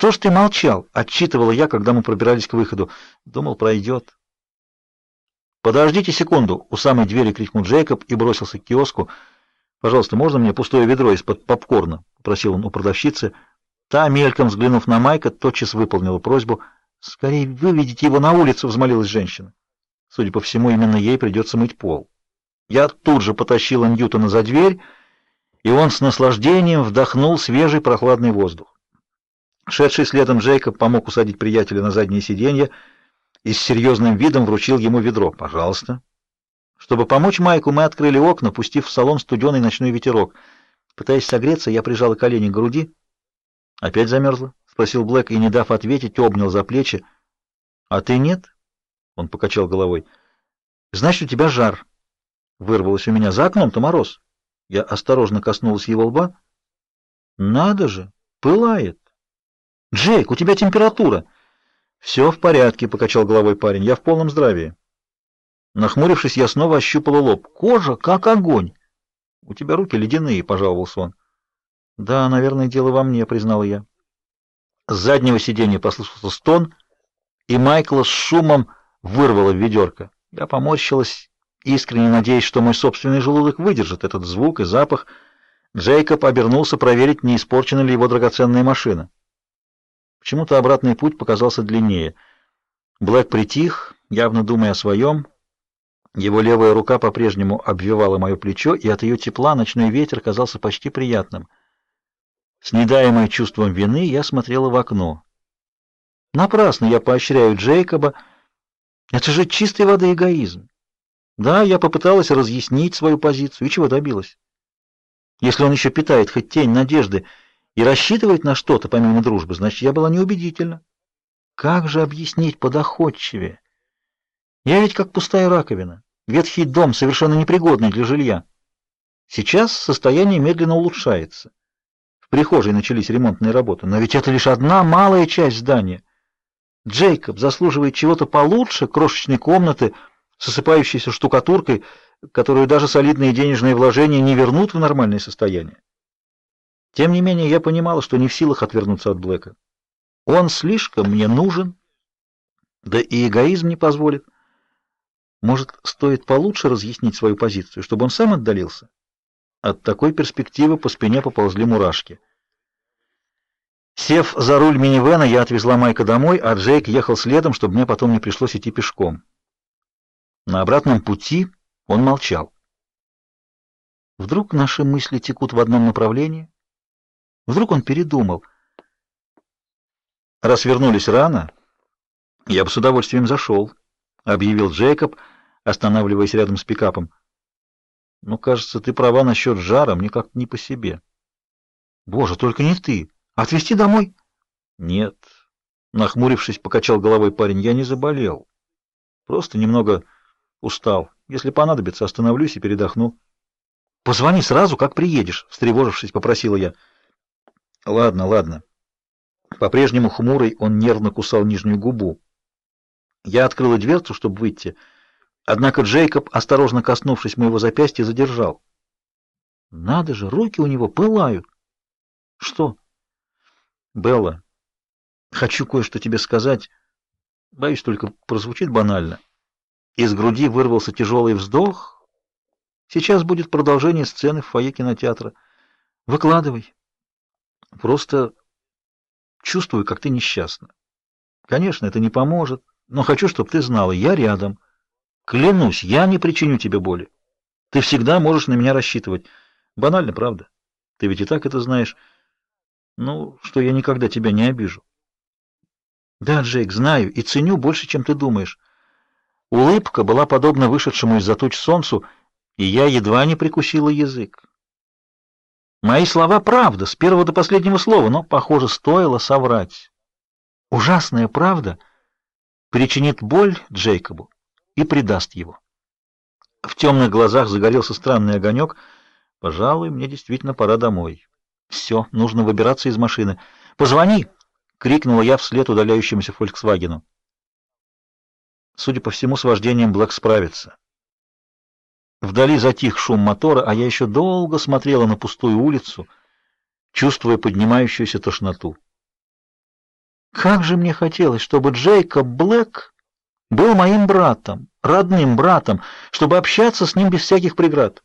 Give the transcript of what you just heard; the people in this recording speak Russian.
Что ж ты молчал? Отчитывала я, когда мы пробирались к выходу. Думал, пройдет. Подождите секунду, у самой двери крикнул Джейкоб и бросился к киоску. Пожалуйста, можно мне пустое ведро из-под попкорна, попросил он у продавщицы. Та, мельком взглянув на Майка, тотчас выполнила просьбу. «Скорее выведите его на улицу!» — взмолилась женщина. Судя по всему, именно ей придется мыть пол. Я тут же потащила Ньютона за дверь, и он с наслаждением вдохнул свежий прохладный воздух. Шедший следом Джейкоб помог усадить приятеля на заднее сиденье и с серьезным видом вручил ему ведро. «Пожалуйста». Чтобы помочь Майку, мы открыли окна, пустив в салон студеный ночной ветерок. Пытаясь согреться, я прижала колени к груди. «Опять замерзла?» — спросил Блэк и, не дав ответить, обнял за плечи. «А ты нет?» — он покачал головой. «Значит, у тебя жар». Вырвалось у меня. «За окном-то мороз». Я осторожно коснулась его лба. «Надо же! Пылает!» «Джейк, у тебя температура!» «Все в порядке», — покачал головой парень. «Я в полном здравии». Нахмурившись, я снова ощупала лоб. «Кожа, как огонь!» «У тебя руки ледяные», — пожаловался он. «Да, наверное, дело во мне», — признала я. С заднего сиденья послышался стон, и Майкла с шумом вырвало в ведерко. Я поморщилась, искренне надеясь, что мой собственный желудок выдержит этот звук и запах. Джейкоб обернулся проверить, не испорчена ли его драгоценная машина. Почему-то обратный путь показался длиннее. Блэк притих, явно думая о своем. Его левая рука по-прежнему обвивала мое плечо, и от ее тепла ночной ветер казался почти приятным. С недаемой чувством вины я смотрела в окно. Напрасно я поощряю Джейкоба. Это же чистой воды эгоизм. Да, я попыталась разъяснить свою позицию, и чего добилась? Если он еще питает хоть тень надежды и рассчитывает на что-то помимо дружбы, значит, я была неубедительна. Как же объяснить подоходчивее? Я ведь как пустая раковина, ветхий дом, совершенно непригодный для жилья. Сейчас состояние медленно улучшается. В прихожей начались ремонтные работы, но ведь это лишь одна малая часть здания. Джейкоб заслуживает чего-то получше крошечной комнаты с осыпающейся штукатуркой, которую даже солидные денежные вложения не вернут в нормальное состояние. Тем не менее, я понимала, что не в силах отвернуться от Блэка. Он слишком мне нужен, да и эгоизм не позволит. Может, стоит получше разъяснить свою позицию, чтобы он сам отдалился? От такой перспективы по спине поползли мурашки. Сев за руль минивэна, я отвезла Майка домой, а Джейк ехал следом, чтобы мне потом не пришлось идти пешком. На обратном пути он молчал. Вдруг наши мысли текут в одном направлении? Вдруг он передумал? Раз вернулись рано, я бы с удовольствием зашел, — объявил Джейкоб, останавливаясь рядом с пикапом. «Ну, кажется, ты права насчет жара, мне как-то не по себе». «Боже, только не ты! Отвезти домой?» «Нет», — нахмурившись, покачал головой парень, — «я не заболел. Просто немного устал. Если понадобится, остановлюсь и передохну». «Позвони сразу, как приедешь», — встревожившись, попросила я. «Ладно, ладно». По-прежнему хмурый он нервно кусал нижнюю губу. Я открыла дверцу, чтобы выйти, — Однако Джейкоб, осторожно коснувшись моего запястья, задержал. Надо же, руки у него пылают. Что? Белла, хочу кое-что тебе сказать. Боюсь, только прозвучит банально. Из груди вырвался тяжелый вздох. Сейчас будет продолжение сцены в фойе кинотеатра. Выкладывай. Просто чувствую, как ты несчастна. Конечно, это не поможет, но хочу, чтобы ты знала, я рядом. Клянусь, я не причиню тебе боли. Ты всегда можешь на меня рассчитывать. Банально, правда? Ты ведь и так это знаешь. Ну, что я никогда тебя не обижу. Да, Джейк, знаю и ценю больше, чем ты думаешь. Улыбка была подобна вышедшему из-за туч солнцу, и я едва не прикусила язык. Мои слова правда, с первого до последнего слова, но, похоже, стоило соврать. Ужасная правда причинит боль Джейкобу и предаст его. В темных глазах загорелся странный огонек. Пожалуй, мне действительно пора домой. Все, нужно выбираться из машины. Позвони, крикнула я вслед удаляющемуся Volkswagen. Судя по всему, с вождением Блэк справится. Вдали затих шум мотора, а я еще долго смотрела на пустую улицу, чувствуя поднимающуюся тошноту. Как же мне хотелось, чтобы Джейкоб Блэк был моим братом, родным братом, чтобы общаться с ним без всяких преград.